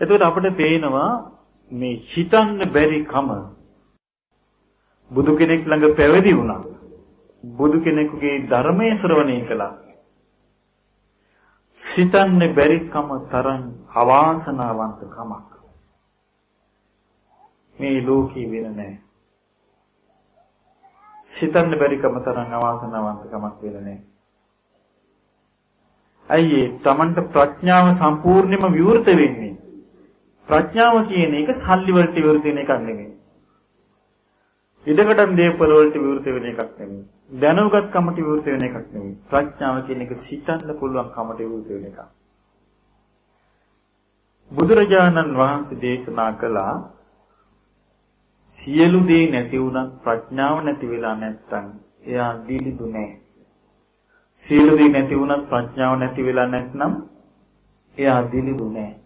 එතකොට අපිට පේනවා මේ හිතන්න බැරි කම බුදු කෙනෙක් ළඟ පැවිදි වුණා. බුදු කෙනෙකුගේ ධර්මයේ ශ්‍රවණය කළා. සිතන්න බැරි කම තරම් අවාසනාවන්ත කමක්. මේ ලෝකේ වෙන නැහැ. සිතන්න බැරි කම තරම් අවාසනාවන්ත කමක් වෙන නැහැ. අයියේ Tamanට ප්‍රඥාව සම්පූර්ණයෙන්ම විවෘත වෙන්නේ. ප්‍රඥාව කියන එක සල්ලි වලට විවෘත වෙන එකක් නෙමෙයි. ඉඩකඩම් දේපල වලට විවෘත වෙන එකක් නෙමෙයි. දැනුගත් කමට විවෘත වෙන එකක් නෙමෙයි. ප්‍රඥාව කියන එක සිතන්න පුළුවන් කමට විවෘත වෙන එකක්. බුදුරජාණන් වහන්සේ දේශනා කළා සියලු දේ නැති වුණත් ප්‍රඥාව නැති වෙලා නැත්තම් එයා දිලිදු නැහැ. සියලු දේ නැති වුණත් ප්‍රඥාව නැති වෙලා නැත්නම් එයා දිලිදු නැහැ.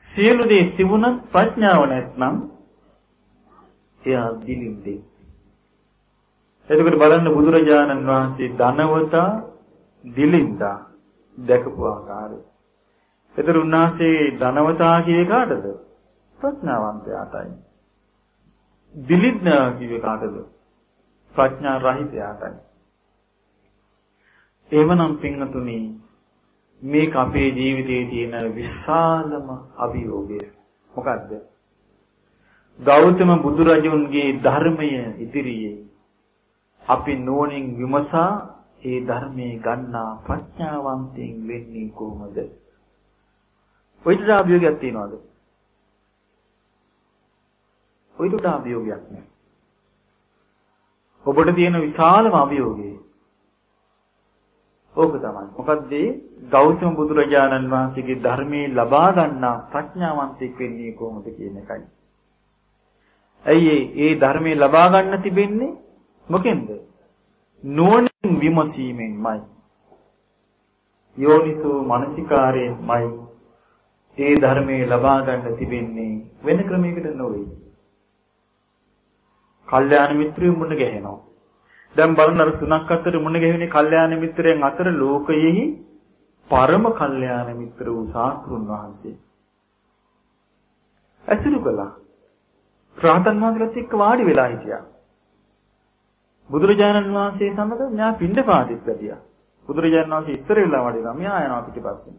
සියලු දේ තිබුණත් ප්‍රඥාව නැත්නම් එයා දිලින්දේ. එතකොට බලන්න බුදුරජාණන් වහන්සේ ධනවතා දිලින්දා දැකපු ආකාරය. එතකොට උන්වහන්සේ ධනවතා කියේ කාටද? ප්‍රඥාවන්තයාටයි. දිලින්දා කියේ කාටද? ප්‍රඥා රහිතයාටයි. එවනම් පින්වතුනි මේක අපේ ජීවිතයේ තියෙන විශාලම අභියෝගය. මොකද්ද? ගෞතම බුදුරජුන්ගේ ධර්මය ඉදිරියේ අපි නෝනින් විමසා ඒ ධර්මයේ ගන්නා ප්‍රඥාවන්තයෙන් වෙන්නේ කොහොමද? ඔයිට අභියෝගයක් තියනවද? ඔයිට අභියෝගයක් නෑ. ඔබට තියෙන විශාලම අභියෝගය ඕක තමයි. මොකද ගෞතම බුදුරජාණන් වහන්සේගේ ධර්මයේ ලබා ගන්නා ප්‍රඥාවන්තෙක් වෙන්නේ කොහොමද කියන එකයි. ඇයි ඒ ධර්මයේ ලබා ගන්න තිබෙන්නේ මොකෙන්ද? නුවණින් විමසීමෙන්මයි. යෝනිසෝ මනසිකාරයෙන්මයි ඒ ධර්මයේ ලබා ගන්න තිබෙන්නේ වෙන ක්‍රමයකට නොවේ. කල්යාණ මිත්‍රයෝ මුණ ගැහෙනවා. දැන් බලන්න අර සුණක් අතර මුණ ගැහෙන්නේ කල්යාණ මිත්‍රයන් අතර ලෝකයෙහි පරම කල්යාණ මිත්‍ර වූ සාස්ත්‍රුන් වහන්සේ. ඇසුරු කළා. රාතන් වහන්සේලාත් එක්ක වාඩි වෙලා හිටියා. බුදුරජාණන් වහන්සේ සමග මෙයා පින්ඩ පාතිත් වැඩියා. බුදුරජාණන් වහන්සේ ඉස්සර වෙලා වාඩි වෙලා මෙයා යනවා පිටිපස්සෙන්.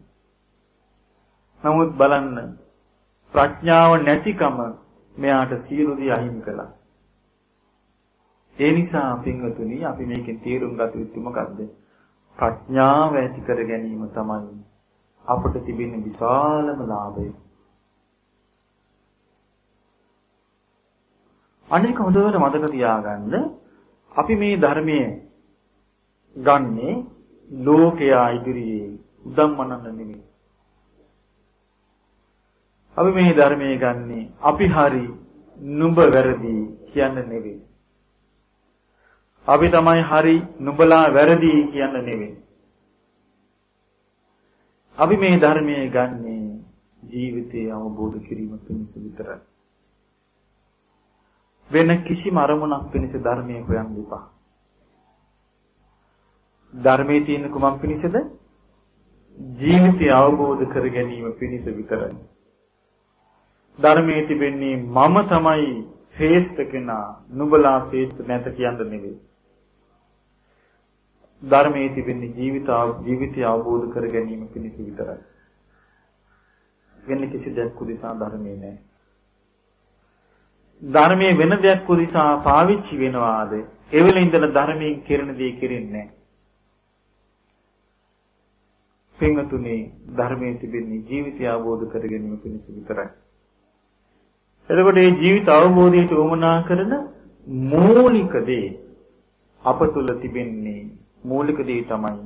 නමුත් බලන්න ප්‍රඥාව නැතිකම මෙයාට සියලු දේ අහිමි කළා. ඒ නිසා පින්වතුනි අපි මේකෙන් තේරුම් ගත යුතු මොකද්ද? ප්‍රඥාව ඇති කර ගැනීම තමයි අපට තිබෙන විශාලම ලාභය. අනික හොඳට මතක තියාගන්න අපි මේ ධර්මයේ ගන්නේ ලෝකයා ඉදිරියේ උදම්මනන්න නෙමෙයි. අපි මේ ධර්මයේ ගන්නේ අපි හරි නුඹ වැරදි කියන්න නෙවෙයි. අපි තමයි හරි නුඹලා වැරදි කියන්න නෙවෙයි. අපි මේ ධර්මයේ ගන්නේ ජීවිතය අවබෝධ කිරීම පිණිස විතරයි. වෙන කිසිම අරමුණක් පිණිස ධර්මයේ හොයන්න එපා. ධර්මයේ තියෙන කුමක් පිණිසද? ජීවිතය අවබෝධ කර ගැනීම පිණිස විතරයි. ධර්මයේ තිබෙන්නේ මම තමයි ශ්‍රේෂ්ඨ කෙනා, නුඹලා ශ්‍රේෂ්ඨ නැත කියන්න නෙවෙයි. ධර්මයේ තිබෙන්නේ ජීවිත ජීවිතය අවබෝධ කර ගැනීම පිණිස විතරයි. වෙන කිසි දෙයක් උදෙසා ධර්මයේ නැහැ. ධර්මයේ වෙන දෙයක් උදෙසා පාවිච්චි වෙනවාද? එවල ඉඳලා ධර්මයෙන් කෙරෙන දේ කෙරෙන්නේ නැහැ. පින්වතුනි ධර්මයේ තිබෙන්නේ ජීවිතය අවබෝධ කර ගැනීම පිණිස විතරයි. එතකොට මේ ජීවිත අවබෝධයට උවමනා කරන මූලික දේ අප තුල තිබෙන්නේ මූලික දේ තමයි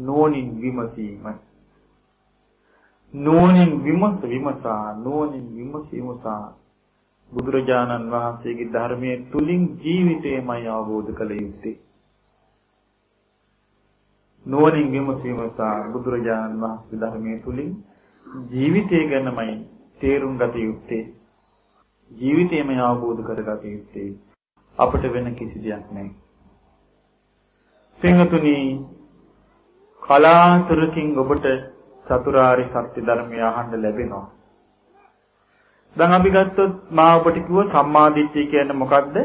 නුවණින් විමසීම. නුවණින් විමස විමසා නුවණින් විමස විමසා බුදුරජාණන් වහන්සේගේ ධර්මයේ තුලින් ජීවිතයමයි අවබෝධ කළ යුත්තේ. නුවණින් විමස විමසා බුදුරජාණන් වහන්සේගේ ධර්මයේ තුලින් ජීවිතය ගැනමයි තේරුම් ගත යුත්තේ. ජීවිතයම අවබෝධ කරගත යුත්තේ. අපිට වෙන කිසි දෙයක් නැහැ. පින්වතුනි කලාතුරකින් ඔබට චතුරාර්ය සත්‍ය ධර්මය අහන්න ලැබෙනවා. දැන් අපි ගත්තොත් මා ඔබට කිව්ව සම්මාදිට්ඨිය කියන්නේ මොකක්ද?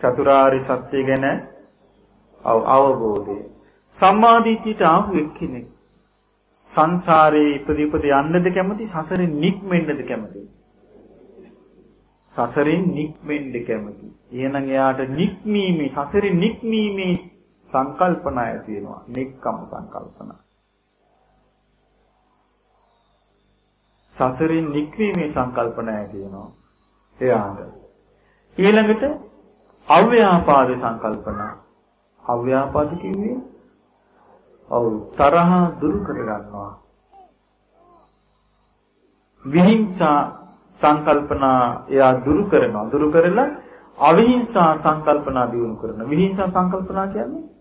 චතුරාර්ය සත්‍ය ගැන අවබෝධය. සම්මාදිට්ඨියට ආපු එක්කෙනෙක් සංසාරේ ඉපදී ඉපදී යන්නද කැමති සසරෙන් නික්මෙන්නද කැමති? සසරෙන් නික්මෙන්න කැමති. එහෙනම් එයාට නික්මීමේ සසරෙන් නික්මීමේ සංකල්පන ඇති වෙනවා. නික්කම් සංකල්පන. සසරින් නික්මීමේ සංකල්පන ඇති වෙනවා. එයාට. ඊළඟට අව්‍යාපාද සංකල්පන. අව්‍යාපාද කිව්වේ ඔව් තරහ දුරු කර ගන්නවා. විහිංසා සංකල්පනා එයා දුරු කරනවා. දුරු කරලා අවිහිංසා සංකල්පනා දියුණු කරනවා. විහිංසා සංකල්පනා කියන්නේ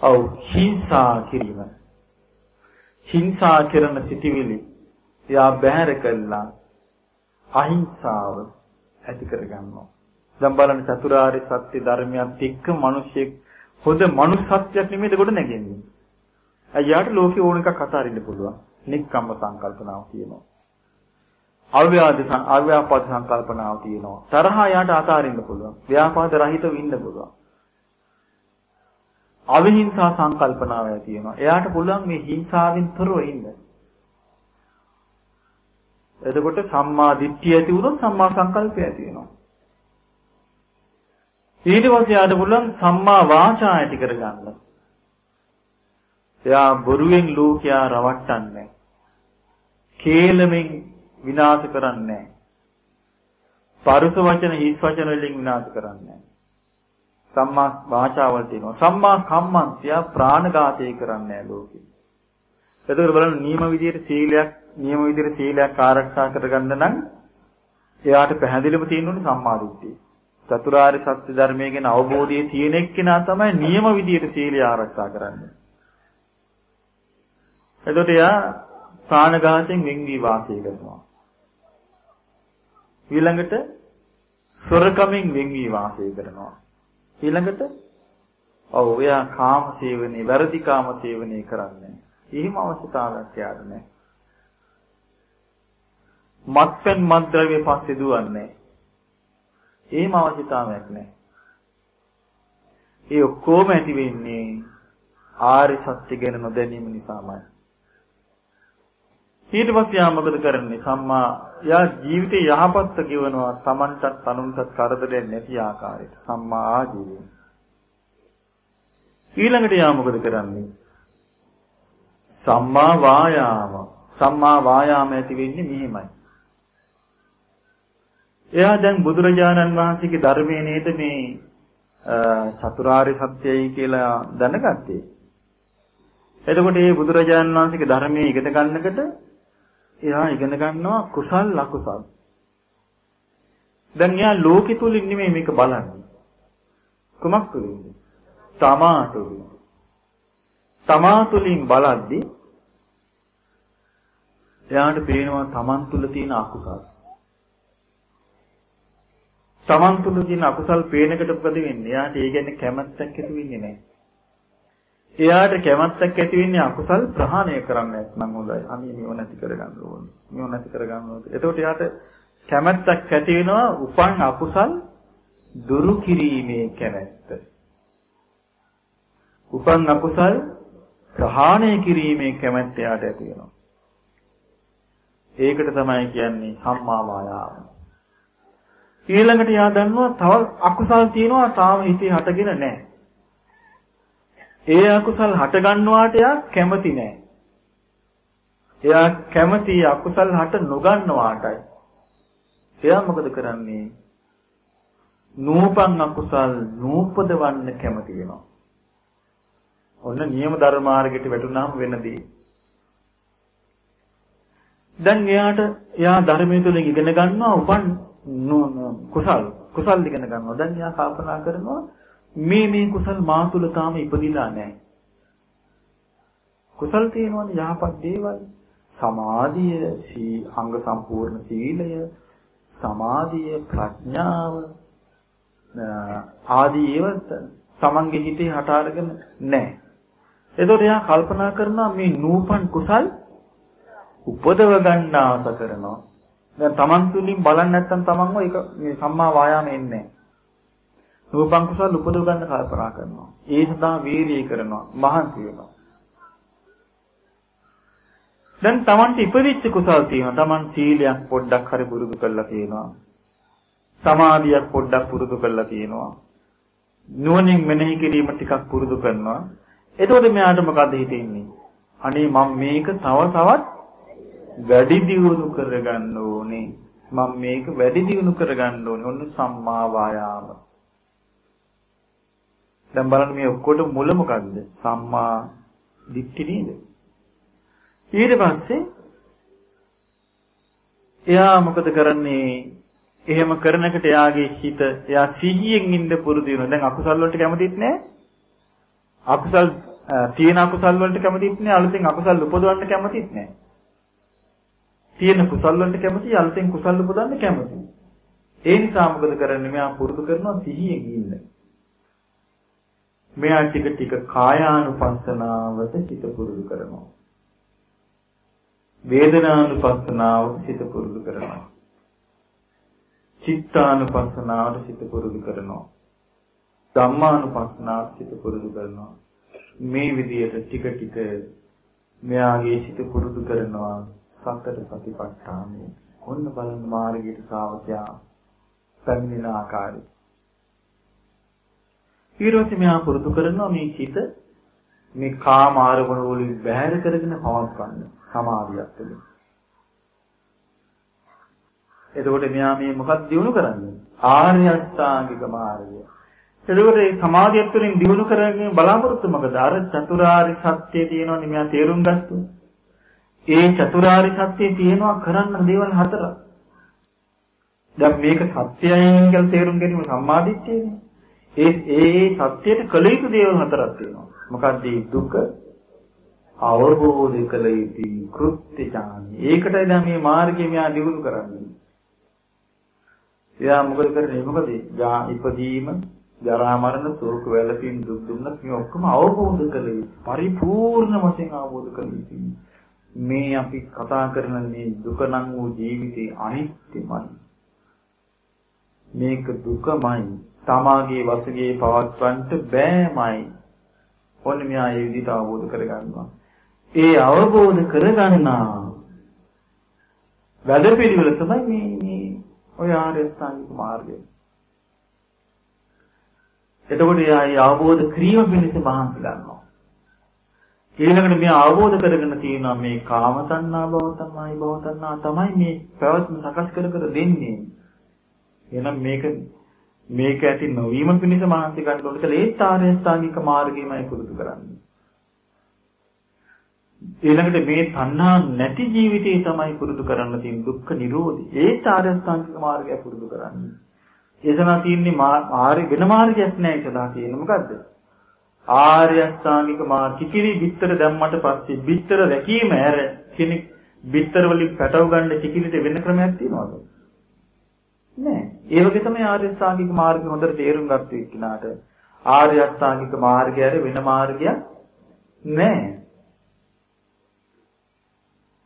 ඔව් හිංසා කිරීම. හිංසා කරන සිටිවිලි එයා බැහැර කළා අහිංසාව ඇති කරගන්නවා. දැන් බලන්න චතුරාර්ය සත්‍ය ධර්මයත් එක්ක මිනිසෙක් හොඳ මනුස්සත්වයක් නෙමෙයිද ගොඩ නැගෙන්නේ. අයියාට ලෝකේ ඕන එකක් අතාරින්න පුළුවන්. නික්කම්ම සංකල්පනාව තියෙනවා. අව්‍යාද අව්‍යාපාද සංකල්පනාව තියෙනවා. තරහා යාට අතාරින්න පුළුවන්. ව්‍යාපාද රහිතව ඉන්න පුළුවන්. අවිහිංසා සංකල්පනාව තියෙනවා. එයාට පුළුවන් මේ හිංසාවෙන් තොරව ඉන්න. එතකොට සම්මා දිට්ඨිය ඇති වුණොත් සම්මා සංකල්පය ඇති වෙනවා. ඊට පස්සේ යාට පුළුවන් සම්මා වාචා ඇති කරගන්න. එයා බොරුවෙන් ලෝකයා රවට්ටන්නේ කේලමෙන් විනාශ කරන්නේ පරුස වචන හිස් වචන වලින් විනාශ කරන්නේ සම්මා වාචාවල් තියෙනවා සම්මා කම්මන්තය ප්‍රාණඝාතය කරන්නේ ලෝකේ එතකොට බලන්න නියම විදියට සීලයක් නියම විදියට සීලයක් ආරක්ෂා කරගන්න නම් එයාට පැහැදිලිව තියෙනුනේ සම්මාදිට්ඨිය චතුරාර්ය සත්‍ය ධර්මයේ ගැන අවබෝධය තියෙන එක්කෙනා තමයි නියම විදියට සීලය ආරක්ෂා කරන්නේ. එතකොට එයා ප්‍රාණඝාතයෙන් වෙන් වී වාසය කරනවා. ඊළඟට සොරකමින් වෙන් වී වාසය කරනවා. ඊළඟට ඔව් එයා කාම සේවනයේ වැරදි කාම සේවනයේ කරන්නේ. එහෙම අවශ්‍යතාවයක් යාර නැහැ. මත්පැන් මත්ද්‍රව්‍ය පස්සේ දුවන්නේ. එහෙම අවශ්‍යතාවයක් නැහැ. ඒ ඔක්කොම ඇති වෙන්නේ ආරි සත්‍ය ගැන නොදැනීම නිසාමයි. ඊට පස්සේ යා මොකද කරන්නේ? සම්මා යා ජීවිතේ යහපත්ත කියවනවා Tamanටත් අනුන්ටත් කරදරයක් නැති ආකාරයට සම්මා ආජීවය. ඊළඟට යා මොකද කරන්නේ? සම්මා වායාම. සම්මා වායාම ඇති වෙන්නේ මෙහෙමයි. එයා දැන් බුදුරජාණන් වහන්සේගේ ධර්මයේ නේද මේ චතුරාර්ය සත්‍යයි කියලා දැනගත්තේ. එතකොට මේ බුදුරජාණන් වහන්සේගේ ධර්මයේ ඉගෙන ගන්නකොට එයා ඉගෙන ගන්නවා කුසල් අකුසල්. දැන් එයා ලෝකෙ තුලින් නෙමෙයි මේක බලන්නේ. කුමක් තුලින්ද? තමා තුලින්. තමා තුලින් බලද්දී එයාට පේනවා තමන් තුල තියෙන අකුසල්. තමන් තුළ තියෙන අකුසල් පේනකට මොකද වෙන්නේ? එයාට ඒ ගැන කැමැත්තක් ඇති වෙන්නේ නැහැ. එයාට කැමැත්තක් ඇති වෙන්නේ අකුසල් ප්‍රහාණය කරන්න නැත්නම් හොඳයි. අනේ මේව නැති කරගන්න ඕනේ. මේව නැති කරගන්න ඕනේ. එතකොට එයාට කැමැත්තක් ඇති වෙනවා උපන් අකුසල් දුරු කිරීමේ කැමැත්ත. උපන් අකුසල් ප්‍රහාණය කිරීමේ කැමැත්ත එයාට ඇති වෙනවා. ඒකට තමයි කියන්නේ සම්මා වායාම. ඊළඟට යා දන්නවා තව අකුසල් තියෙනවා තාම හිතේ හටගෙන නැහැ. ඒ අකුසල් හට ගන්නවාට එයා කැමති නැහැ. එයා කැමති අකුසල් හට නොගන්නවාටයි. එයා මොකද කරන්නේ? නූපන් අකුසල් නූපදවන්න කැමති වෙනවා. ඔන්න නියම ධර්මාර්ගයට වැටුනහම වෙනදී. දැන් එයාට එයා ධර්මයේ තුලින් ඉගෙන ගන්නවා උපන් කුසල් කුසල් ඉගෙන ගන්නවා. දැන් එයා කල්පනා කරනවා මේ මේ කුසල් මා තුල තාම ඉපදිලා නැහැ. කුසල් තියෙනවනේ යහපත් දේවල්. සමාධිය, සී අංග සම්පූර්ණ සීලය, සමාධිය, ප්‍රඥාව ආදී ඒවත් තමන්ගේ හිතේ හට අරගෙන නැහැ. එතකොට එයා කල්පනා කරනවා මේ නූපන් කුසල් උපදව ගන්න ආස කරනවා. දැන් Taman තුලින් බලන්නේ නැත්නම් Tamanව ඒක මේ සම්මා වායාමෙ එන්නේ නැහැ. රූපං කුසල උපදව ගන්න කල්පනා කරනවා. ඒ සඳහා වීර්යය කරනවා. මහන්සි වෙනවා. දැන් Tamanට ඉපදිච්ච කුසල් තියෙනවා. Taman සීලයක් පොඩ්ඩක් හරි පුරුදු කරලා තියෙනවා. සමාධියක් පොඩ්ඩක් පුරුදු කරලා තියෙනවා. නුවණින් මෙනෙහි කිරීම ටිකක් පුරුදු කරනවා. එතකොට මෙයාට මොකද හිතෙන්නේ? අනේ මම මේක තව තවත් වැඩි දියුණු කරගන්න ඕනේ. මම මේක වැඩි දියුණු කරගන්න ඕනේ. ඔන්න සම්මා වායාම. දැන් බලන්න මේ ඔක්කොට මුල මොකද්ද? සම්මා දිට්ඨි නේද? ඊට පස්සේ එයා මොකද කරන්නේ? එහෙම කරනකොට එයාගේ හිත එයා සිහියෙන් ඉන්න පුරුදු වෙනවා. දැන් අකුසල් වලට කැමතිත් නැහැ. අකුසල් තියෙන අකුසල් වලට කැමතිත් නැහැ. අලුතෙන් අකුසල් උපදවන්න කැමතිත් නැහැ. තියෙන කුසල් වලට කැමති අලුතෙන් කුසල් උපදවන්න කැමති. ඒ නිසා මොකද කරන්නේ? මෙයා පුරුදු කරනවා සිහියෙන් ඉන්න. මෙයා ටික ටික කායානුපස්සනාවට සිත පුරුදු කරනවා. වේදනානුපස්සනාවට සිත පුරුදු කරනවා. චිත්තානුපස්සනාවට සිත පුරුදු කරනවා. ධම්මානුපස්සනාවට සිත පුරුදු කරනවා. මේ විදිහට ටික ටික මෙයාගේ සිත පුරුදු කරනවා සතර සතිපට්ඨානෙ. ඔන්න බලන්න මාර්ගයට ශ්‍රාවකයා පැමිණෙන ආකාරය. ඊළඟට මෙයා පුරුදු කරනවා මේ හිත මේ කාම ආරමුණු වලින් බැහැර කරගෙන පවත්වන්න සමාධියක් තුළින්. එතකොට මෙයා මේ මොකක්ද දිනු කරන්නේ? ආර්ය අෂ්ටාංගික මාර්ගය. එතකොට මේ සමාධිය තුළින් දිනු කරගෙන බලාපොරොත්තු මොකද? අර චතුරාර්ය සත්‍යය තියෙනවනේ මෙයා තේරුම් ගත්තොත්. ඒ චතුරාර්ය සත්‍යය තියෙනවා කරන්න දේවල් හතරක්. දැන් මේක සත්‍යයෙන් කියලා තේරුම් ගැනීම සම්මාදිට්ඨියනේ. ඒ ඒ සත්‍යයට කළ යුතු දේවල් හතරක් තියෙනවා. මොකක්ද දුක අවබෝධ කළ යුතු කෘත්‍ය ඥානයි. ඒකටයි දැන් මේ මාර්ගය මෙයා දිනු කරන්නේ. එයා මොකද කරන්නේ? මොකද ඉපදීම, ජරා මරණ, ශෝක වැළපීම්, දුක් දුන්නස් මේ ඔක්කොම අවබෝධ කළ යුතු. පරිපූර්ණ වශයෙන් අවබෝධ කළ යුතුයි. මේ අපි කතා කරන මේ දුක නම් වූ ජීවිතේ අනිත්‍යමයි. මේක දුකමයි. තමාගේ වශයෙන් පවත්වන්නට බෑමයි. ඔන්න මෙයා ඒ විදිහට අවබෝධ කරගන්නවා. ඒ අවබෝධ කරගන්නා වැඩපිළිවෙල තමයි මේ මේ ඔය ආර්ය ස්ථානික මාර්ගය. එතකොට එයා ඒ අවබෝධ කිරීම පිණිස මහන්සි ගන්නවා. ඊළඟට මේ අවබෝධ කරගෙන තියෙනවා මේ කාම තණ්හා භව තණ්හායි භව තණ්හා තමයි මේ පැවැත්ම සකස් කර කර දෙන්නේ. එහෙනම් මේක මේක ඇති නොවීම පිණිස මහන්සි ගන්න ඕන කියලා ඒත් ආර්ය ස්ථානික මාර්ගයමයි පුරුදු කරන්නේ. ඊළඟට මේ තණ්හා නැති ජීවිතේ තමයි පුරුදු කරන්න තියෙන දුක්ඛ නිරෝධي. ඒත් ආර්ය ස්ථානික මාර්ගය පුරුදු කරන්නේ. එසනා තියෙන්නේ ආර්ය වෙන මාර්ගයක් නෑ ඉතලා තියෙන මොකද්ද? ආර්ය ස්ථානික මාර්ග කිකිලි බිත්තර දැම්මට පස්සේ බිත්තර රැකීම ඇර කෙනෙක් බිත්තර වලින් පැටව ගන්න කිකිලිට වෙන ක්‍රමයක් තියනවද? නෑ. ඒ වගේ තමයි ආර්ය අෂ්ටාංගික මාර්ගය හොඳට තේරුම් ගත්ත එක්කිනාට ආර්ය අෂ්ටාංගික මාර්ගය ඇර වෙන මාර්ගයක් නෑ.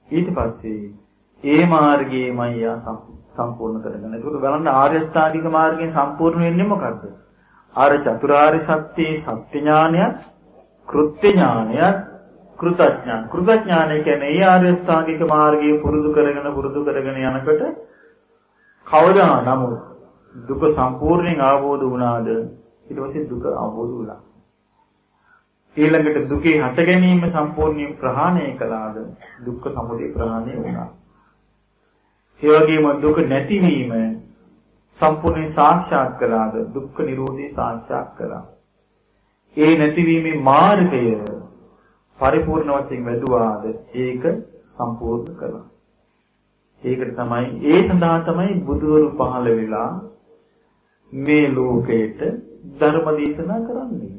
ඊට පස්සේ ඒ මාර්ගයමයි යා සම්පූර්ණ කරගන්න. ඒකට බලන්න ආර්ය අෂ්ටාංගික මාර්ගයෙන් සම්පූර්ණ වෙන්නේ මොකද්ද? ආර චතුරාර්ය සත්‍යයේ සත්‍ය ඥානයත් කෘත්‍ය ඥානයත් කෘතඥාන. කෘතඥානය කියන්නේ ඒ ආර්ය අෂ්ටාංගික මාර්ගය පුරුදු කරගෙන පුරුදු කරගෙන යනකොට කවදා නමුත් දුක සම්පූර්ණයෙන් අවබෝධ වුණාද ඊට පස්සේ දුක අවබෝධ වුණා. ඊළඟට දුකේ හට ගැනීම සම්පූර්ණයෙන් ප්‍රහාණය කළාද දුක්ඛ සමුදය ප්‍රහාණය වුණා. ඒ වගේම දුක නැතිවීම සම්පූර්ණයෙන් සාක්ෂාත් කළාද දුක්ඛ නිරෝධය සාක්ෂාත් කළා. ඒ නැතිවීමේ මාර්ගය පරිපූර්ණ වශයෙන් වැදුවාද ඒක සම්පූර්ණ කළා. ඒකට තමයි ඒ සඳහා තමයි බුදුවරු පහළ වෙලා මේ ලෝකයට ධර්ම දේශනා කරන්නේ.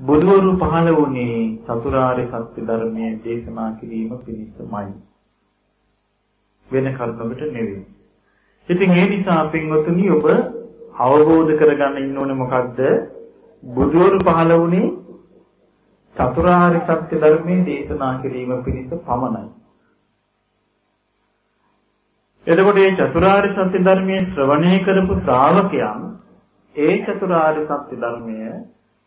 බුදුවරු පහළ වුණේ චතුරාර්ය සත්‍ය ධර්මයේ දේශනා කිරීම පිණිසමයි. වෙන කල්පකට නෙවෙයි. ඉතින් ඒ නිසා පින්වතුනි ඔබ අවබෝධ කරගන්න ඉන්න ඕනේ මොකද්ද? බුදුවරු පහළ වුණේ චතුරාර්ය සත්‍ය ධර්මයේ දේශනා කිරීම පිණිස පමණයි. එතකොට මේ චතුරාර්ය සත්‍ය ධර්මයේ ශ්‍රවණය කරපු ශ්‍රාවකයන් ඒ චතුරාර්ය සත්‍ය ධර්මය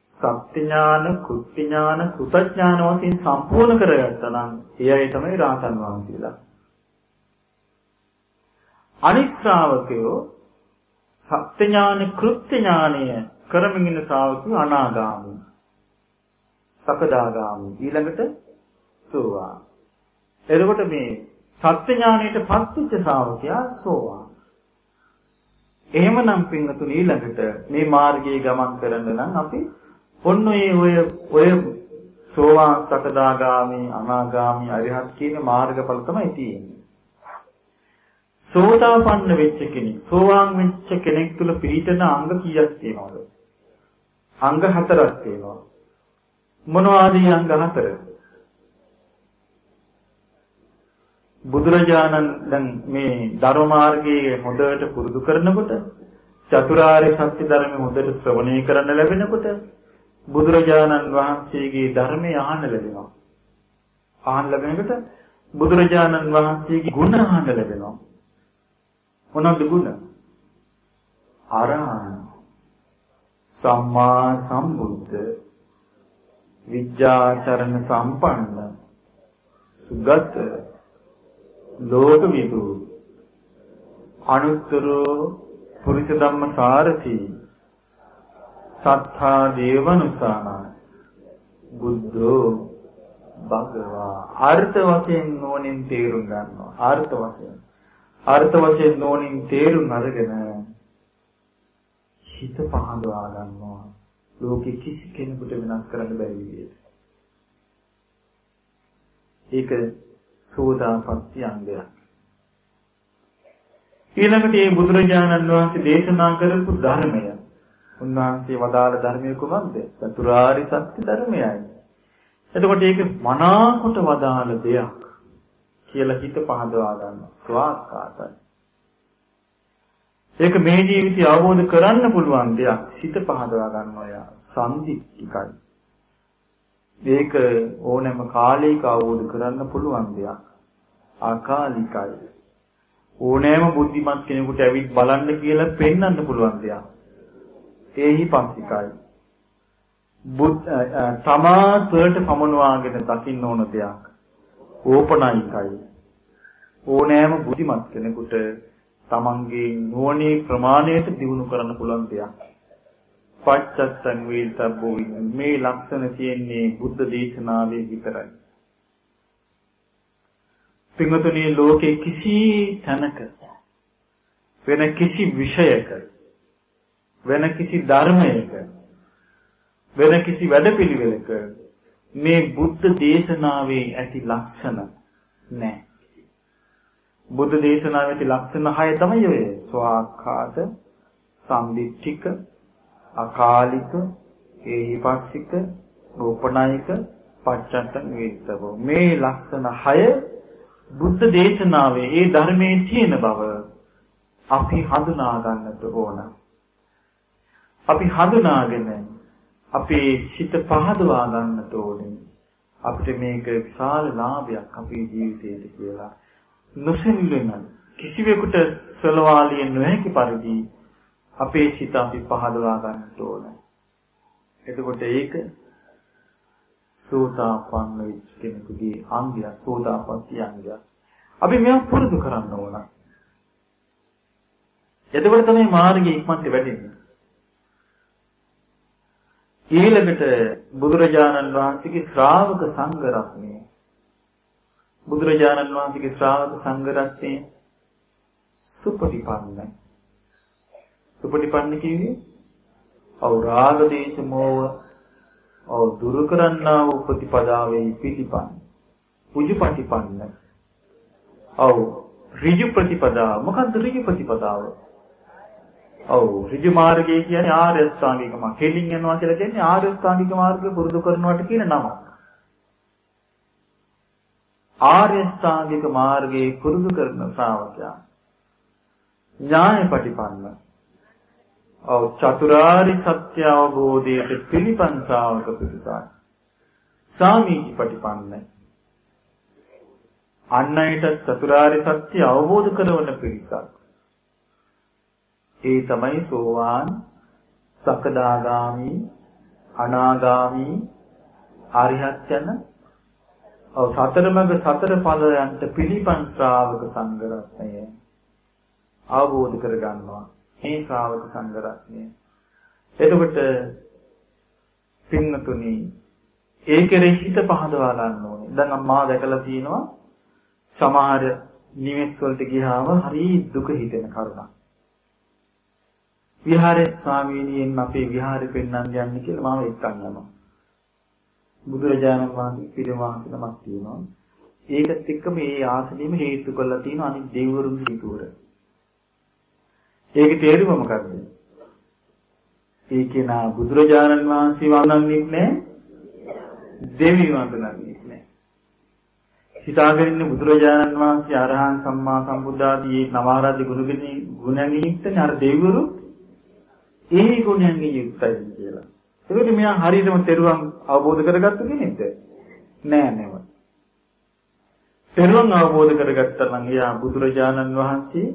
සත්‍ය ඥාන, කෘත්‍ය ඥාන, කෘතඥාන වශයෙන් සම්පූර්ණ කරගත්තා නම් එයයි තමයි රාතන් වහන්සේලා. අනිත් ශ්‍රාවකයෝ සත්‍ය ඥාන, කෘත්‍ය ඥානය කරමින් ඉන්න ශ්‍රාවකයෝ අනාගාමී. සකදාගාමී ඊළඟට සෝවාන්. එතකොට මේ සත්‍ය ඥානයට පත්වෙච්ච ශ්‍රාවකයා සෝවාන්. එහෙමනම් පින්වතුනි ඊළඟට මේ මාර්ගයේ ගමන් කරන්න නම් අපි ඔන්න ඔය ඔය ඔය සෝවාන් සකදාගාමි අනාගාමි අරිහත් කියන මාර්ගඵල තමයි තියෙන්නේ. සෝතාපන්න වෙච්ච කෙනෙක් සෝවාන් වෙච්ච කෙනෙක් තුල පිළිතන අංග කීයක් තියෙනවද? අංග හතරක් තියෙනවා. මොනවාද අංග හතර? බුදුරජාණන් දැන් මේ ධර්ම මාර්ගයේ හොඳට පුරුදු කරනකොට චතුරාර්ය සත්‍ය ධර්මය හොඳට ශ්‍රවණය කරන්න ලැබෙනකොට බුදුරජාණන් වහන්සේගේ ධර්මය අහන්න ලැබෙනවා. අහන්න ලැබෙනකොට බුදුරජාණන් වහන්සේගේ ගුණ අහන්න ලැබෙනවා. මොනවද ගුණ? අරහං සම්මා සම්බුද්ධ විද්‍යාචරණ සම්පන්න සුගත ලෝකවිදු අනුත්තර පුරිස ධම්ම සාරති සත්තා දේවනුසාන බුද්ධෝ භගවා. අර්ථ වශයෙන් නෝනින් තේරුම් ගන්නවා. අර්ථ වශයෙන්. අර්ථ වශයෙන් නෝනින් තේරුම් අරගෙන හිත පහදවා ගන්නවා. ලෝකෙ කිසි කෙනෙකුට වෙනස් කරන්න බැරි විදියට. ඒක සෝදාපට්ටි අංගයක්. ඊළඟට මේ බුදුරජාණන් වහන්සේ දේශනා කරපු ධර්මය උන්වහන්සේ වදාළ ධර්මය කුමක්ද? චතුරාරි සත්‍ය ධර්මයයි. එතකොට ඒක මනාකොට වදාළ දෙයක් කියලා හිත පහදවා ගන්න ස්වාක්කාතයි. ඒක මේ ජීවිතය අවබෝධ කරන්න පුළුවන් දෙයක් සිත පහදවා ගන්නවා යා සම්දික්කයි. ඒක ඕනෑම කාලයක අවබෝධ කරන්න පුළුවන් දෙයක්. අකාලිකයි. ඕනෑම බුද්ධිමත් කෙනෙකුට ඇවිත් බලන්න කියලා පෙන්වන්න පුළුවන් දෙයක්. ඒහි පස්සිකයි. බුද්ධ තමා තුළට පමනවාගෙන දකින්න ඕන දෙයක්. ඕපනයිකයි. ඕනෑම බුද්ධිමත් කෙනෙකුට තමන්ගේ නුවණේ ප්‍රමාණයට දිනු කරන්න පුළුවන් දෙයක්. පච්චත්තං වේතබ්බෝ මේ ලක්ෂණ තියෙන්නේ බුද්ධ දේශනාවේ විතරයි. පින්වතුනි ලෝකේ කිසි තැනක වෙන කිසි විෂයක වෙන කිසි ධර්මයක වෙන කිසි වැඩපිළිවෙලක මේ බුද්ධ දේශනාවේ ඇති ලක්ෂණ නැහැ. බුද්ධ දේශනාවේ ඇති ලක්ෂණ හය තමයි ඔය. ස්වාක්ඛාත, සම්දිත්තික, අකාලික, ඒහිපස්සික, රූපනායික, පච්චත්තං වේතබෝ. මේ ලක්ෂණ 6 බුද්ධ දේශනාවේ ඒ ධර්මයේ තියෙන බව අපි හඳුනා ගන්නට ඕන. අපි හඳුනාගෙන අපේ සිත පහදවා ගන්නට ඕනේ. අපිට මේක විශාල ලාභයක් අපේ ජීවිතයට කියලා. නොසෙල්වෙන කිසිවෙකුට සලවාලිය නොහැකි පරිදි අපේ සිත අපි පහදවා ගන්නට ඕන. එතකොට ඒක සෝතාපන්න වෙච්ච කෙනෙකුගේ අංගය සෝතාපට්ටි අංගය. අපි මේවා පුරුදු කරන්න ඕන. එතකොට තමයි මාර්ගයේ ඉක්මනට වැඩෙන්නේ. ඊළඟට බුදුරජාණන් වහන්සේගේ ශ්‍රාවක සංඝ රත්නය බුදුරජාණන් වහන්සේගේ ශ්‍රාවක සංඝ රත්නය සුපටිපන්නයි සුපටිපන්න කිව්වේ? ඔව් රාග දේශ මොහ ඔව් දුරු කරන්නා වූ ප්‍රතිපදාවේ පිටිපන්න උජුපටිපන්න ඔව් ඍජු ප්‍රතිපදාව මොකද්ද ඍජු ප්‍රතිපදාව? ඔව් ඍජු මාර්ගය කියන්නේ ආර්ය අෂ්ටාංගික මාර්ගය. කෙලින් යනවා කියලා කියන්නේ ආර්ය අෂ්ටාංගික මාර්ගය පුරුදු කරනවට කියන නමක්. ආර්ය අෂ්ටාංගික මාර්ගයේ පුරුදු කරන ශ්‍රාවකයා ඥායපටිපන්න ඔව් චතුරාරි සත්‍ය අවබෝධයට පිළිපන් ශ්‍රාවක පිරිසක්. සාමීචි පටිපන්නයි. අන් අයට චතුරාර්ය සත්‍ය අවබෝධ කරවන පිරිසක්. ඒ තමයි සෝවාන්, සකදාගාමි, අනාගාමි, අරිහත් යන ඔව් සතරමඟ සතර ඵලයන්ට පිළිපන් ශ්‍රාවක සංඝ රත්නය අවබෝධ කර ගන්නවා. මේ ශ්‍රාවක සංඝ රත්නය. එතකොට පින්නතුනි ඒ කෙරෙහි හිත පහදවා ගන්න ඕනේ. දැන් අම්මා දැකලා තියෙනවා සමහර නිවෙස් වලට ගියාම හරි දුක හිතෙන කරුණක්. විහාරේ ස්වාමීනියෙන් අපේ විහාරේ පෙන්වන්න යන්නේ කියලා මම එක්කන් යනවා. බුදුරජාණන් වහන්සේ පිරිවාස නමක් තියෙනවා. ඒකත් එක්ක මේ ආසනෙම හේතු කරලා තියෙන අනිත් දෙවිවරුන්ගේ විතුර. ඒකේ තේරුම මොකක්ද? ඒකේ නා බුදුරජාණන් වහන්සේ වඳන්නේ නැහැ. දෙවි වඳන්නේ නැහැ. හිතාගෙන ඉන්න බුදුරජාණන් වහන්සේ අරහන් සම්මා සම්බුද්ධාදී නවාරාධි ගුණගිනි ගුණයන් යුක්තනේ අර දෙවිවරු ඒ ගුණයන් යුක්තයි කියලා. ඒකට මෙයා හරියටම තෙරුවන් අවබෝධ කරගත්ත කෙනෙක්ද? නෑ නේව. තෙරුවන් අවබෝධ කරගත්තා නම් එයා බුදුරජාණන් වහන්සේ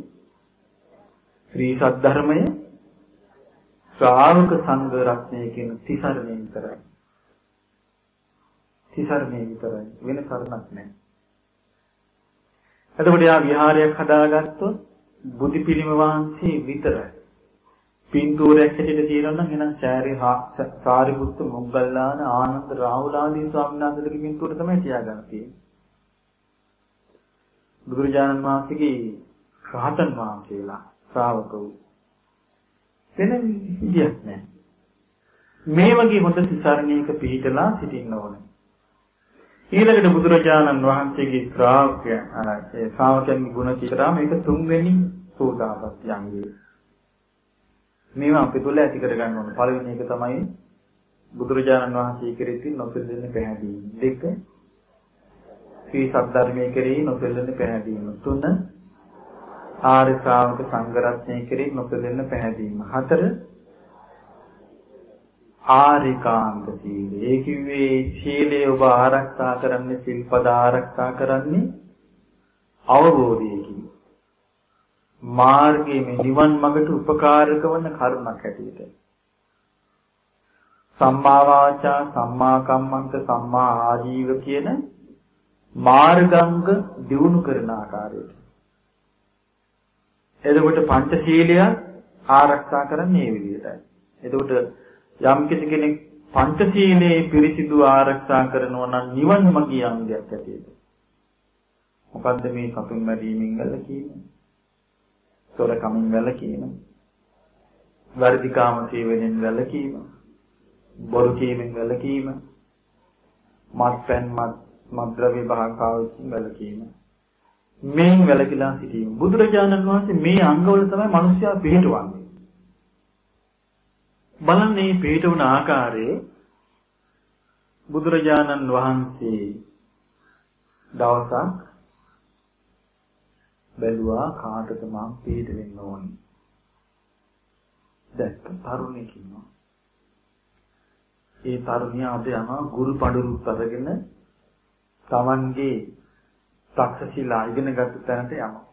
ශ්‍රී සද්ධර්මය ශ්‍රාවක සංඝ රත්නය කියන තිසරණය විතරයි. තිසරණය විතරයි. වෙන සරණක් නැහැ. එතකොට යා විහාරයක් හදාගත්තොත් බුදු පිළිම වහන්සේ විතරයි. පින්තූරයක් හැටියට තියෙනවා නම් එහෙනම් සෑරි සාරිපුත්ත මොග්ගල්ලාන ආනන්ද රාහුල ආදී ස්වාමීන් වහන්සේලගේ පින්තූර තමයි තියාගන්න තියෙන්නේ. බුදුරජාණන් වහන්සේගේ රහතන් වහන්සේලා ශ්‍රාවකවෝ වෙන විදියක් නැහැ. මේ වගේ හොඳ තිසරණයක පිළිතලා සිටින්න ඕනේ. ඊළඟට බුදුරජාණන් වහන්සේගේ ශ්‍රාවකයන් ඒ ශ්‍රාවකයන්ගේ ගුණ සිතරා මේක තුන්වෙනි සෝදාපට්ටි අංගය. මේවා අපි තුල ඇති කර ගන්න ඕනේ. පළවෙනි එක තමයි බුදුරජාණන් වහන්සේ කෙරෙහි නොසෙල්ලෙන පැහැදීම. දෙක ශ්‍රී සද්ධර්මයේ කෙරෙහි නොසෙල්ලෙන පැහැදීම. තුන ආර්ය ශ්‍රාවක සංඝ රත්නයේ කෙරෙහි නොසෙල්ලෙන පැහැදීම. හතර ආරිකාන්ත සීලය. ඒ කිව්වේ සීලය ඔබ ආරක්ෂා කරන්නේ සිල්පද ආරක්ෂා කරන්නේ අවබෝධයකින්. මාර්ගයේ මේ නිවන් මඟට උපකාරක වන කරුණක් හැටියට. සම්මා වාචා, සම්මා කම්මන්ත, සම්මා ආජීව කියන මාර්ගංග දියුණු කරන ආකාරයට. එතකොට පංචශීලය ආරක්ෂා කරන්නේ මේ විදිහටයි. එතකොට යම් කිසි කෙනෙක් පංචශීලයේ පිරිසිදු ආරක්ෂා කරනවා නම් නිවන් මගිය අංගයක් ඇටියෙද. මොකද්ද මේ සතුන් මැරීමෙන් වැළකීම? තොර කමින් වැළකීම. වර්ධිකාම සේවනයෙන් වැළකීම. බොරු කීමෙන් වැළකීම. මත්පැන් මත් මද්ද්‍රව්‍ය භාගාවසින් වැළකීම. මේන් වැළකීලා සිටීම. බුදුරජාණන් වහන්සේ මේ අංගවල තමයි මිනිස්සයා පිළිටවන්නේ. බලන්න මේ පිළිටවන ආකාරයේ බුදුරජාණන් වහන්සේ දවසක් බැලුවා කාටද මම පිට වෙන්න ඕනේ. දැක්ක තරුණෙක් ඉන්නවා. ඒ තරුණියා අද යනවා ගුරු පඬුරුත් අරගෙන Tamanගේ තක්ෂශීලා ඉගෙන ගත්ත තැනට යනවා.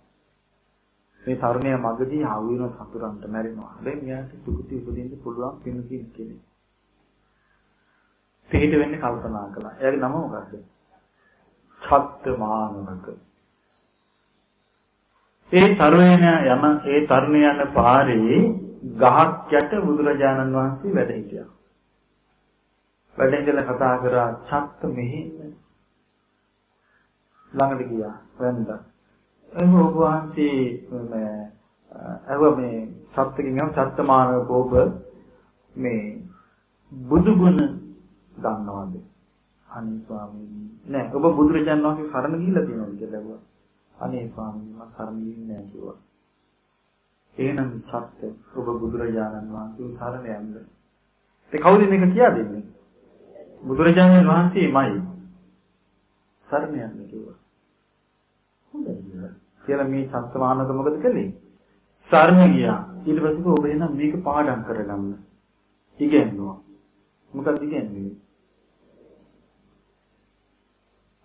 මේ තරුණයා මගදී ආව වෙන සතුරන්ට මැරෙනවා. හැබැයි මෙයාට සුගති උපදින්න පුළුවන් කෙනෙක් කෙනෙක්. පිට වෙන්න කල්පනා කළා. එයාගේ නම මොකක්ද? ඡත්මානක. ඒ තරුණයන යන ඒ තරුණයන් පාරේ ගහක් යට බුදුරජාණන් වහන්සේ වැඩ හිටියා. වැඩ ඉඳලා කතා කරා චත්ත මෙහෙන්න ළඟට ගියා වැන්දා. එහෙනම් ඔබ වහන්සේ මේ අහව මේ සත්‍යකින් යම් සත්‍යමානව ඔබ මේ බුදු ගුණ දන්නවද? අනේ ස්වාමීනි නෑ ඔබ බුදුරජාණන් වහන්සේ සරණ ගිහිල්ලා තියෙනවද කියලා ඇහුවා. අනේ ස්වාමීන් වහන්සේ සරණ ගිහින් නැහැ කිව්වා. එහෙනම් සත්‍ය ඔබ බුදුරජාණන් වහන්සේ සරණ යන්න. ඒ කවුද මේක කියා දෙන්නේ? බුදුරජාණන් වහන්සේමයි. සරණ යන්න කිව්වා. හොඳයි කියලා මේ චත්තමානක මොකද කළේ? සරණ ගියා. ඊට පස්සේ ඔබ එහෙනම් මේක පාඩම් කරගන්න. ඉගෙනුවා. මොකක්ද ඉගෙනුවේ?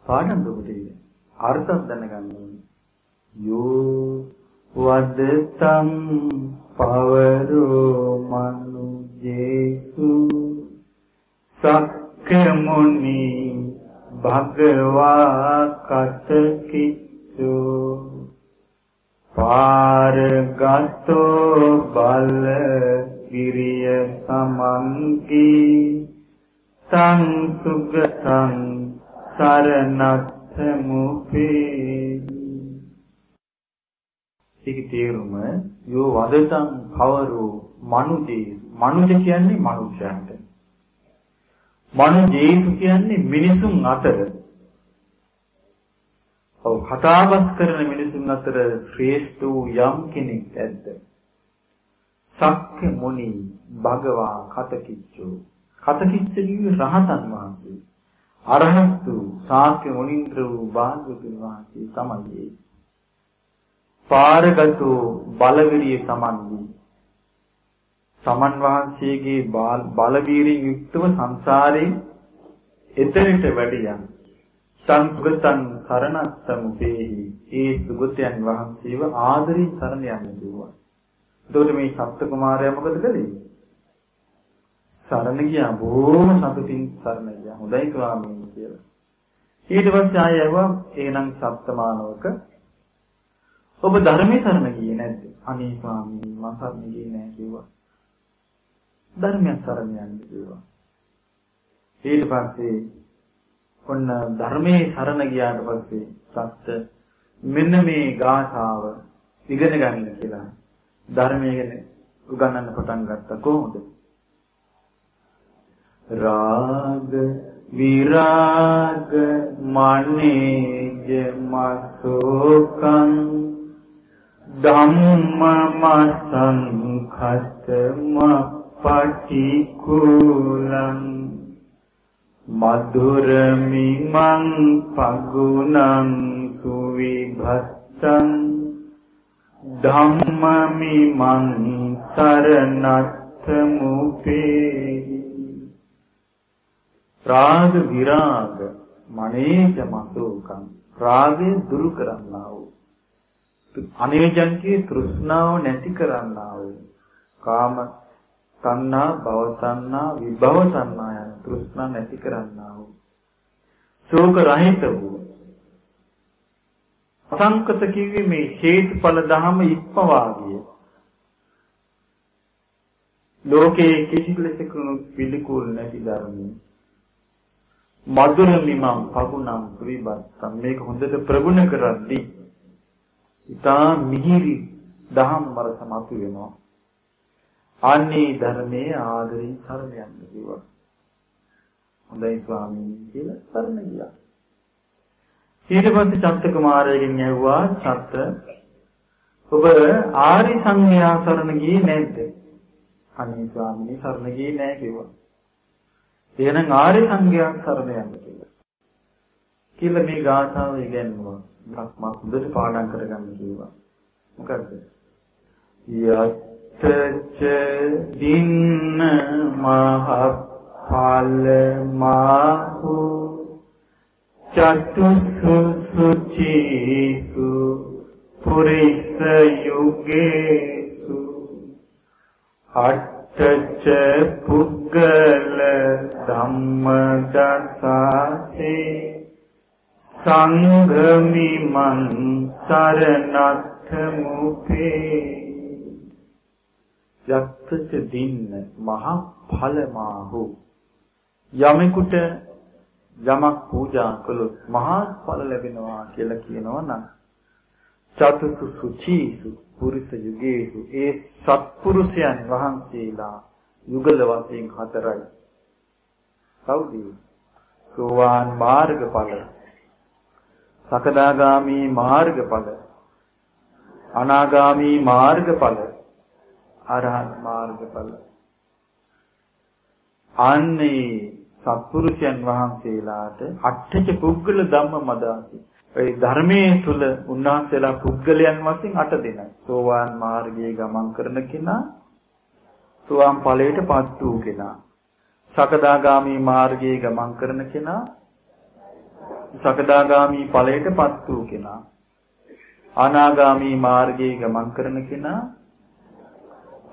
පාඩම් දුකටද? අර්ථ දැනගන්න යෝ වදතම් පවරෝ මනු ජේසු සක්කමුනි භගවා කතකිච්චෝ පාරගතෝ බල විරිය සමන්කී. තං සුගතං සරණත්ථ මුපේ ඒකේ තේරුම යෝ වදතං කවරෝ මනුජේ. මනුජ කියන්නේ මනුෂ්‍යයන්ට. මනුජේසු කියන්නේ මිනිසුන් අතර. ඔව්. කතාබස් කරන මිනිසුන් අතර ශ්‍රේෂ්ඨ වූ යම් කෙනෙක් ඇද්ද? සක්ක මුනි භගවා කතකිච්චෝ කතකිච්ච කිව්වේ රහතන් වහන්සේ. අරහත් වූ ශාක්‍ය මුනිంద్ర වූ භාග්‍යවතුන් වහන්සේ තමයි පාරගතෝ බලවිරිය සමන් වී තමන් වහන්සේගේ බලවීරියෙන් යුක්තව සංසාරේ එතරට වැඩියන් තං සුගතං සරණත්තම් උපේහි ඒ සුගතයන් වහන්සේව ආදරෙන් සරණ යන්න දුවා. එතකොට මේ සත්ත්ව කුමාරයා මොකද කළේ? සරණ ගියා බොහොම සතුටින් සරණ ගියා. හොඳයි ස්වාමීනි කියලා. ඊට පස්සේ ආයෙ ආවා එහෙනම් සත්ත්වමානවක ඔබ ධර්මයේ සරණ ගියේ නැද්ද? අනේ ස්වාමීනි මම සරණ ගියේ නැහැ කිව්වා. ධර්මය සරණ යන්න කිව්වා. ඊට පස්සේ ඔන්න ධර්මයේ සරණ ගියාට පස්සේ තත්ත මෙන්න මේ ගාථාව ඉගෙන ගන්න කියලා ධර්මයේ ගැන උගන්වන්න පටන් ගත්තා කොහොමද? රාග විරාග මනේජ මසෝකං ධම්මමසංඛතම පටිකුලං මధుරමිමං පගුණං සුවිභත්තං. ධම්මමිමං සරණත්තමුපේ. රාග විරාග මනේජ මසෝකං. රාගය දුරු කරන්නා වූ අනේජන්ගේ තෘෂ්ණාව නැති කරන්නා වූ කාම තණ්හා භව තණ්හා විභව තණ්හා යන තෘෂ්ණා නැති කරන්නා වූ. ශෝක රහිත වූ. සංකත කිව්වේ මේ හේතුඵල ධම ඉක්මවා ගිය. ලෝකේ කිසි ලෙසකුණු පිළිකුල් නැති ධර්මයේ. මధుර මිමම් පගුණම් ත්‍රිබත්තම් මේක හොඳට ප්‍රගුණ කරද්දී ඊටා මිහිරි දහම් වරස මතු වෙනවා. අන්නේ ධර්මයේ ආදරෙන් සරණ යන්න කිව්වා. හොඳයි ස්වාමීනි කියලා සරණ ගියා. ඊට පස්සේ චත්ත කුමාරයෙක්ගෙන් ඇහුවා චත්ත ඔබ ආරි සංඝයා සරණ ගියේ නැද්ද? අනේ ස්වාමීනි සරණ ගියේ නැහැ කිව්වා. එහෙනම් ආරි සංඝයා සරණ යන්න කියලා. කියලා මේ ගාථාව ඉගෙනුවා. බ්‍රහ්ම හොඳට පාඩම් කරගන්න කිව්වා. මොකද්ද? යත් තච දින්න මහපල මාහු චතුසු සුචිසු පුරිස යුගේසු අට්ඨච පුග්ගල ධම්ම දසාසේ සංඝමිමං සරණත්ථ මුපේ යත්තච දින්න මහ ඵලමාහු. යමෙකුට යමක් පූජා කළොත් මහා ඵල ලැබෙනවා කියලා කියනවා නම් චතුසු සුචීසු පුරිස යුගේසු. ඒ සත්පුරුෂයන් වහන්සේලා යුගල වශයෙන් හතරයි. කවුද? සෝවාන් මාර්ගඵල සකදාගාමි මාර්ගඵල අනාගාමි මාර්ගඵල අරහත් මාර්ගඵල. අන්නේ සත්පුරුෂයන් වහන්සේලාට අට්ඨච පුද්ගල ධම්ම මදාසි. ඒ ධර්මයේ තුල උන්වහන්සේලා පුද්ගලයන් වශයෙන් අට දෙනයි. සෝවාන් මාර්ගයේ ගමන් කරන කෙනා, සෝවාන් ඵලයටපත් වූ කෙනා, සකදාගාමි මාර්ගයේ ගමන් කරන කෙනා, සකදාගාමි ඵලයටපත් වූ කෙනා. අනාගාමි මාර්ගයේ ගමන් කරන කෙනා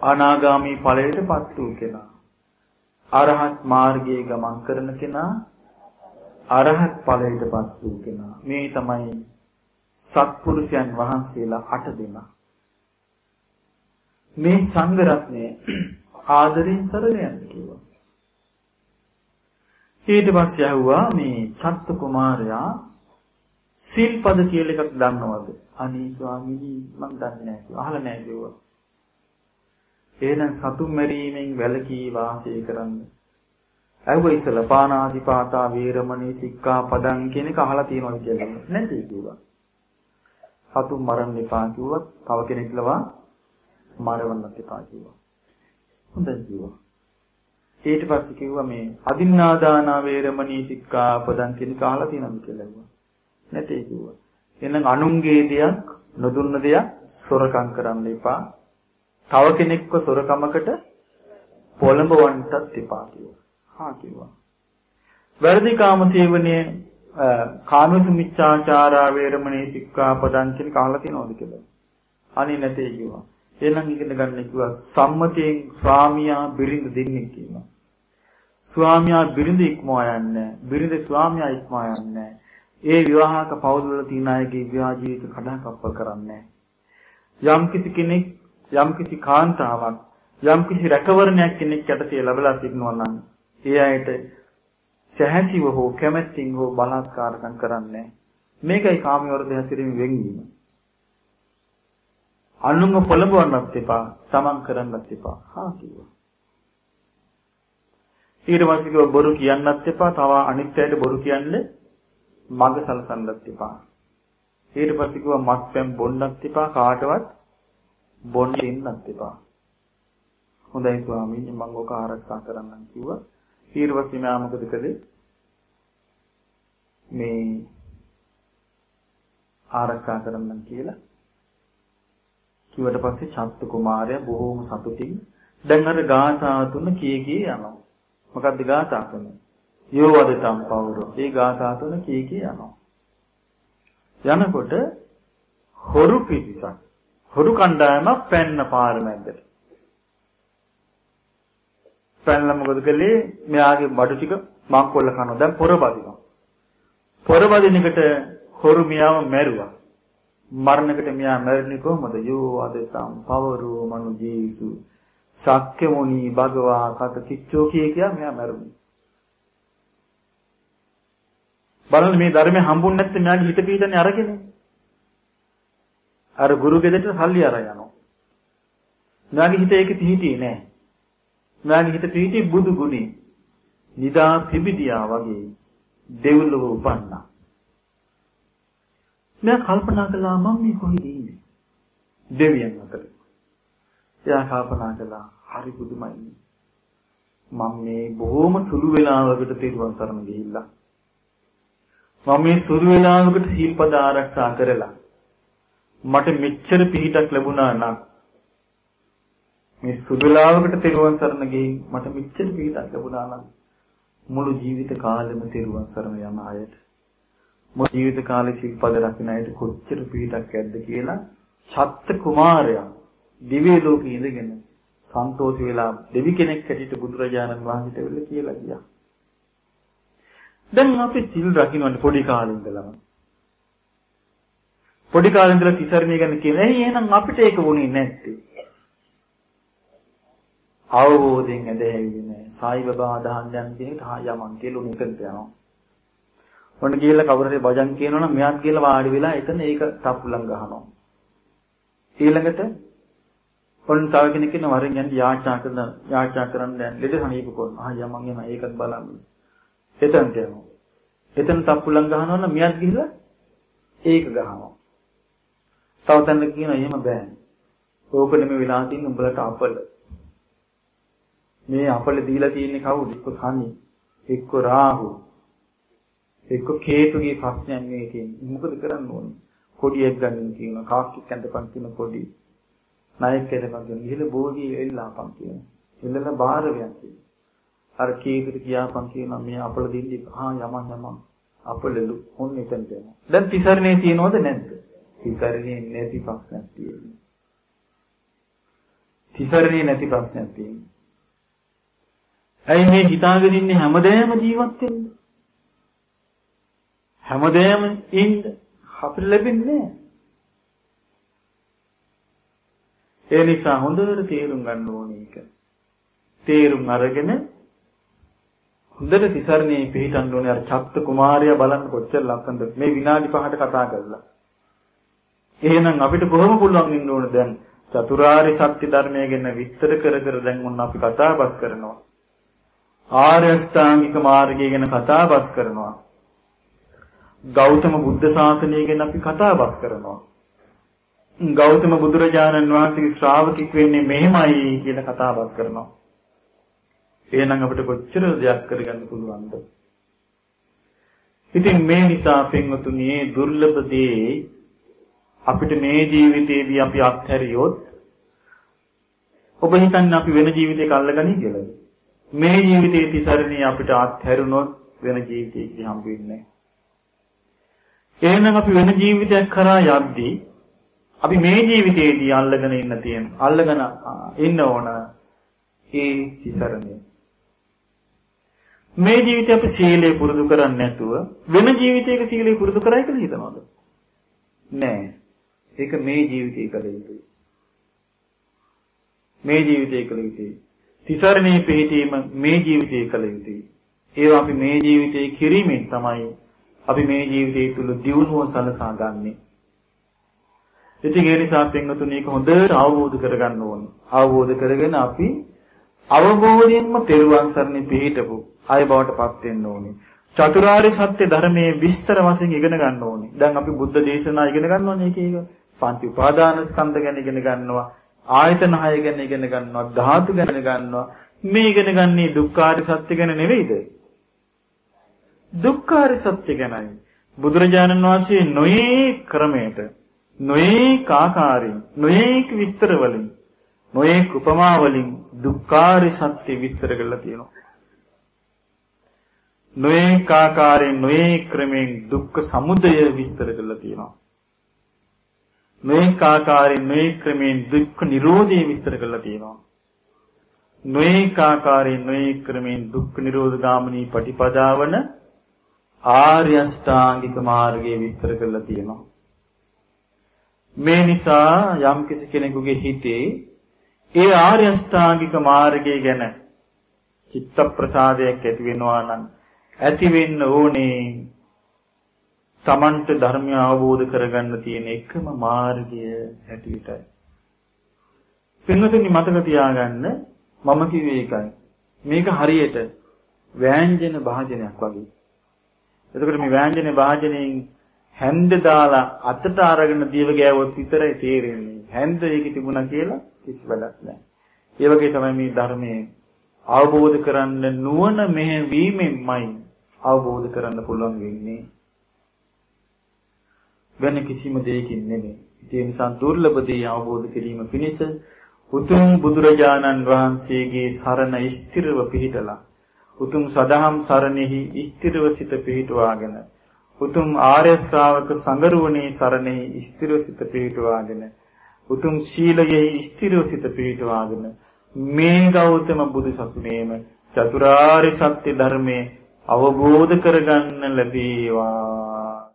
අනාගාමි ඵලයටපත් වූ කෙනා. අරහත් මාර්ගයේ ගමන් කරන කෙනා අරහත් ඵලයටපත් වූ කෙනා. මේ තමයි සත්පුරුෂයන් වහන්සේලා 8 දෙනා. මේ සංඝ රත්නය ආදරෙන් සරණ යන්න කිව්වා. ඊට පස්සේ ඇහුවා මේ චත්ත කුමාරයා සිල්පද කියලා එකක් දන්නවද? අනේ ස්වාමීනි මම දන්නේ නැහැ කිව්වා. අහලා නැහැ කිව්වා. එහෙනම් සතුන් මැරීමෙන් වැළකී වාසය කරන්න. ඇහුවා ඉස්සලා පානාතිපාතා වීරමණී සික්ඛාපදං කියන එක අහලා තියෙනවද කියලා. නැති කිව්වා. සතුන් මරන්න එපා කිව්වා. තව කෙනෙක් ලවා මරවන්නත් එපා කිව්වා. හොඳයි කිව්වා. ඊට පස්සේ කිව්වා මේ අදින්නාදාන වේරමණී සික්ඛාපදං කියන එක අහලා තියෙනවද කියලා ඇහුවා. නැtei කිව්වා. එහෙනම් අනුන්ගේ දෙයක් නොදුන්න දෙයක් සොරකම් කරන්න එපා. තව කෙනෙක්ව සොරකමකට පොළඹවන්නත් එපා කිව්වා. හා කිව්වා. වැරදි කාම සේවනයේ කාමසු මිච්ඡාචාරා වේරමණී සික්ඛාපදං කියන කහලා තියෙනවද කියලා. අනේ නැtei කිව්වා. එහෙනම් ඉගෙන ගන්න කිව්වා සම්මතයෙන් ස්වාමියා බිරිඳ දෙන්නේ කියලා. ස්වාමියා බිරිඳ ඉක්මවා යන්නේ බිරිඳ ස්වාමියා ඉක්මවා යන්නේ ඒ විවාහක පවුල්වල තියෙන අයගේ විවාහ ජීවිත කඩාකප්පල් කරන්නේ යම් කිසි කෙනෙක් යම් කිසි කාන්තාවක් යම් කිසි රැකවරණයක් කෙනෙක් යටතේ ලැබලා සිටිනවා නම් ඒ අයට සැහැසිව හෝ කැමැත්තෙන් හෝ බලාත්කාරකම් කරන්නේ මේකයි කාමවර්ධය හැසිරීම වෙන්වීම අනුන්ව පොළඹවන්නත් එපා, තමන් කරන්නත් එපා. හා කිව්වා. ඊට පස්සේ කිව්වා බොරු කියන්නත් එපා, තව අනිත් අයට බොරු කියන්නේ මග සලසන්නත් එපා. ඊට පස්සේ කිව්වා මත්පැන් බොන්නත් එපා, කාටවත් බොන්න දෙන්නත් එපා. හොඳයි ස්වාමීනි මම ඔක ආරක්ෂා කරන්නම් කිව්වා. ඊට පස්සේ මම මොකද කළේ? මේ ආරක්ෂා කරන්නම් කියලා කිව්වට පස්සේ චත්ත කුමාරයා බොහෝම සතුටින් දැන් අර ගාථා තුන කී කී යනවා. මොකක්ද ගාථා තුන? යෝවදතම් පවුරෝ. ඒ ගාථා තුන කී කී යනවා. යනකොට හොරු පිරිසක් හොරු කණ්ඩායමක් පැන්න පාර මැද්දට. පැනලා මොකද කළේ? මෙයාගේ බඩු ටික මංකොල්ල කනවා. දැන් පොර බදිනවා. පොර බදින එකට හොරු මියාව මැරුවා. මරණකට මෙයා මැරෙන්නේ කොහොමද? යෝ අදතම් පවරෝ මනු ජීසු සක්්‍ය මොනි භගවා කත කිච්චෝ කිය කියා මෙයා මැරුණේ. බලන්න මේ ධර්මය හම්බුනේ නැත්නම් මෙයාගේ හිත පිටන්නේ අරගෙන. අර ගුරු ගෙදරට සල්ලි අර යනවා. මෙයාගේ හිත ඒක පිහිටියේ නෑ. මෙයාගේ හිත පිහිටියේ බුදු ගුණේ. නිදා පිබිදියා වගේ දෙව්ලොව උපන්නා. මෙයා කල්පනා කළා මම මේ කොහෙද ඉන්නේ? දෙවියන් අතර. එයා කල්පනා කළා හරි පුදුමයි. මම මේ බොහොම සුළු වේලාවකට තිරුවන් සරණ ගිහිල්ලා. මම මේ සුළු වේලාවකට සීල්පද ආරක්ෂා කරලා මට මෙච්චර පිහිටක් ලැබුණා නම් මේ සුළු වේලාවකට තිරුවන් සරණ ගිහින් මට මෙච්චර පිහිටක් ලැබුණා නම් මුළු ජීවිත කාලෙම තිරුවන් සරණ යන අයට මොකද ජීවිත කාලේ සිල්පද රකින්න අයට කොච්චර පිටක් ඇද්ද කියලා චත්ත කුමාරයා දිව්‍ය ලෝකේ ඉඳගෙන සන්තෝෂ වෙලා දෙවි කෙනෙක් හැටියට බුදුරජාණන් වහන්සේට වෙල කියලා ගියා. දැන් අපි සිල් රකින්නට පොඩි කාලේ ඉඳලම පොඩි කාලේ ඉඳලා තිසරණිය ගැන කියන. එහේ එහෙනම් අපිට ඒක වුණේ නැත්තේ. අවබෝධයෙන් ඇදහින්නේ නැහැ. සායි බබා අදහන් යන කෙනෙක් හා යමන් කියලා උනෙකට යනවා. ඔන්න ගිහලා කවුරු හරි භජන් කියනවනම් මෙයාත් ගිහලා වාඩි වෙලා එතන ඒක තප්පුලම් ගහනවා. ඊළඟට ඔන්න තව කෙනෙක් ඉන්න වරින් යන්න යාචනා කරන යාචනා කරන්න දැන් ලෙඩ සනීප කරනවා. ආ යමන් එන ඒකත් බලන්න. එතනට යනවා. එතන තප්පුලම් ගහනවා නම් මෙයාත් ගිහලා ඒක ගහනවා. තව තැනක කියනවා එහෙම බෑ. ඕක නෙමෙයි වෙලා තියෙන්නේ උඹලට අපල. මේ අපල දීලා තියෙන්නේ කවුද? එක්ක සනි, එක්ක රාහු, එක්ක කේතුගේ ප්‍රශ්නයක් මේ තියෙන්නේ. මොකද කරන්න ඕනේ? කොඩියක් ගන්න කියනවා. කාක්කෙක් ඇඳපන් කියන කොඩි. නායක ඇඳපන් කියන. ඉහළ බෝධිය එල්ලාපන් කියන. එල්ලන බාහිරයක් කියන. අර කේතුට කියාපන් කියනවා මේ අපල දෙන්නේ ආ යමන් යමන්. අපලලු ඔන්න එතනට එනවා. දැන් තිසරණේ තියෙනවද නැද්ද? තිසරණේ නැති ප්‍රශ්නයක් තියෙනවා. තිසරණේ නැති ප්‍රශ්නයක් තියෙනවා. ඇයි මේ හිතාගෙන ඉන්නේ හැමදේම ජීවත් වෙන්න? හැමදේම ඉන්න අපිට ලැබෙන්නේ ඒ නිසා හොඳට තේරුම් ගන්න ඕනේ ඒක. තේරුම් අරගෙන හොඳට තිසරණේ පිළිටන්න ඕනේ අර චත්ත කුමාරයා බලන්න කොච්චර ලස්සනද මේ විනාඩි 5ට කතා කරලා. එහෙනම් අපිට කොහොම පුළුවන් ඉන්න ඕන දැන් චතුරාර්ය සත්‍ය ධර්මය ගැන විස්තර කර කර දැන් ඔන්න අපි කතා බස් කරනවා. ආර්ය අෂ්ටාංගික මාර්ගය ගැන කතා බස් කරනවා. ගෞතම බුද්ධ ශාසනය ගැන අපි කතා බස් කරනවා. ගෞතම බුදුරජාණන් වහන්සේගේ ශ්‍රාවකෙක් වෙන්නේ මෙහෙමයි කියලා කතා බස් කරනවා. එහෙනම් අපිට කොච්චර දෙයක් කරගන්න පුළුවන්ද? ඉතින් මේ නිසා පින්වතුනි දුර්ලභ දේ අපිට මේ ජීවිතේදී අපි අත්හැරියොත් ඔබ හිතන්නේ අපි වෙන ජීවිතයක අල්ලගනි කියලාද? මේ ජීවිතයේ තිසරණේ අපිට අත්හැරුණොත් වෙන ජීවිතයක හම්බ වෙන්නේ එහෙනම් අපි වෙන ජීවිතයක් කරා යද්දී අපි මේ ජීවිතේදී අල්ලගෙන ඉන්න තියෙන අල්ලගෙන ඉන්න ඕන ඒ තිසරණේ මේ ජීවිතේ අපි සීලය පුරුදු කරන්නේ නැතුව වෙන ජීවිතයක සීලය පුරුදු කරයි කියලා හිතනවද? නෑ. ඒක මේ ජීවිතේ කළ යුතුයි. මේ ජීවිතේ කළ යුතුයි. තිසරණේ පිහිටීම මේ ජීවිතේ කළ යුතුයි. ඒවා අපි මේ ජීවිතේ කිරීමෙන් තමයි අපි මේ ජීවිතය තුළ දියුණුව සලසා ගන්නෙ. ඉතින් ඒ නිසා පින්වතුනි මේක හොඳට අවබෝධ කරගන්න ඕනේ. අවබෝධ කරගෙන අපි අවබෝධයෙන්ම තෙරුවන් සරණේ පිහිටපු අය බවට පත් වෙන්න ඕනේ. චතුරාර්ය සත්‍ය ධර්මයේ විස්තර වශයෙන් ඉගෙන ගන්න ඕනේ. දැන් අපි බුද්ධ දේශනා ඉගෙන ගන්නවනේ එක එක. පංච උපාදාන ස්කන්ධ ගැන ඉගෙන ගන්නවා. ආයතන හය ගැන ඉගෙන ගන්නවා. ධාතු ගැන ගන්නවා. මේ ඉගෙන ගන්නේ දුක්ඛාර සත්‍ය ගැන නෙවෙයිද? දුක්ඛාර සත්‍ය ගැනයි. බුදුරජාණන් වහන්සේ නොයේ ක්‍රමයට නොයේ ආකාරයෙන් නොයේ විස්තර වලින් නොයේ උපමා වලින් දුක්ඛාර සත්‍ය විස්තර කරලා තියෙනවා. නොඒක ආකාරයෙන් නොඒක ක්‍රමෙන් දුක්ඛ සමුදය විස්තර කරලා තියෙනවා. නොඒක ආකාරයෙන් නොඒක ක්‍රමෙන් දුක්ඛ නිරෝධය විස්තර කරලා තියෙනවා. නොඒක ආකාරයෙන් නොඒක ක්‍රමෙන් දුක්ඛ නිරෝධ ගාමිනී පටිපදාවන ආර්ය අෂ්ටාංගික මාර්ගය විස්තර කරලා තියෙනවා. මේ නිසා යම් කෙනෙකුගේ හිතේ ඒ ආර්ය අෂ්ටාංගික මාර්ගය ගැන චිත්ත ප්‍රසාදයක් ඇති වෙනවා නම් ඇති වෙන්න ඕනේ Tamanට ධර්මය අවබෝධ කරගන්න තියෙන එකම මාර්ගය හැටියටයි. පින්වතුනි මතක තියාගන්න මම කිව්වේ ඒකයි. මේක හරියට වෑංජන භාජනයක් වගේ. එතකොට මේ වෑංජන භාජනයෙන් හැන්ද දාලා අතට අරගෙන දියව ගෑවොත් විතරයි තේරෙන්නේ. හැන්ද ඒකේ තිබුණා කියලා කිසි වැඩක් නැහැ. ඒ වගේ තමයි මේ ධර්මයේ අවබෝධ කරන්න නුවණ මෙහෙවීමෙන්මයි අවබෝධ කරන්න පුළුවන් වෙන්නේ වෙන කිසිම දෙයකින් නෙමෙයි. ඒ නිසා දුර්ලභ දේ අවබෝධ කිරීම පිණිස උතුම් බුදුරජාණන් වහන්සේගේ සරණ ස්ථිරව පිහිටලා උතුම් සදහම් සරණෙහි ස්ථිරව සිත පිහිටුවාගෙන උතුම් ආර්ය ශ්‍රාවක සංගරුවනේ සරණෙහි ස්ථිරව සිත පිහිටුවාගෙන උතුම් ශීලයෙහි ස්ථිරව සිත පිහිටුවාගෙන මේ ගෞතම බුදු සසුනේම චතුරාර්ය සත්‍ය ධර්මයේ අවබෝධ කරගන්න ලැබේවා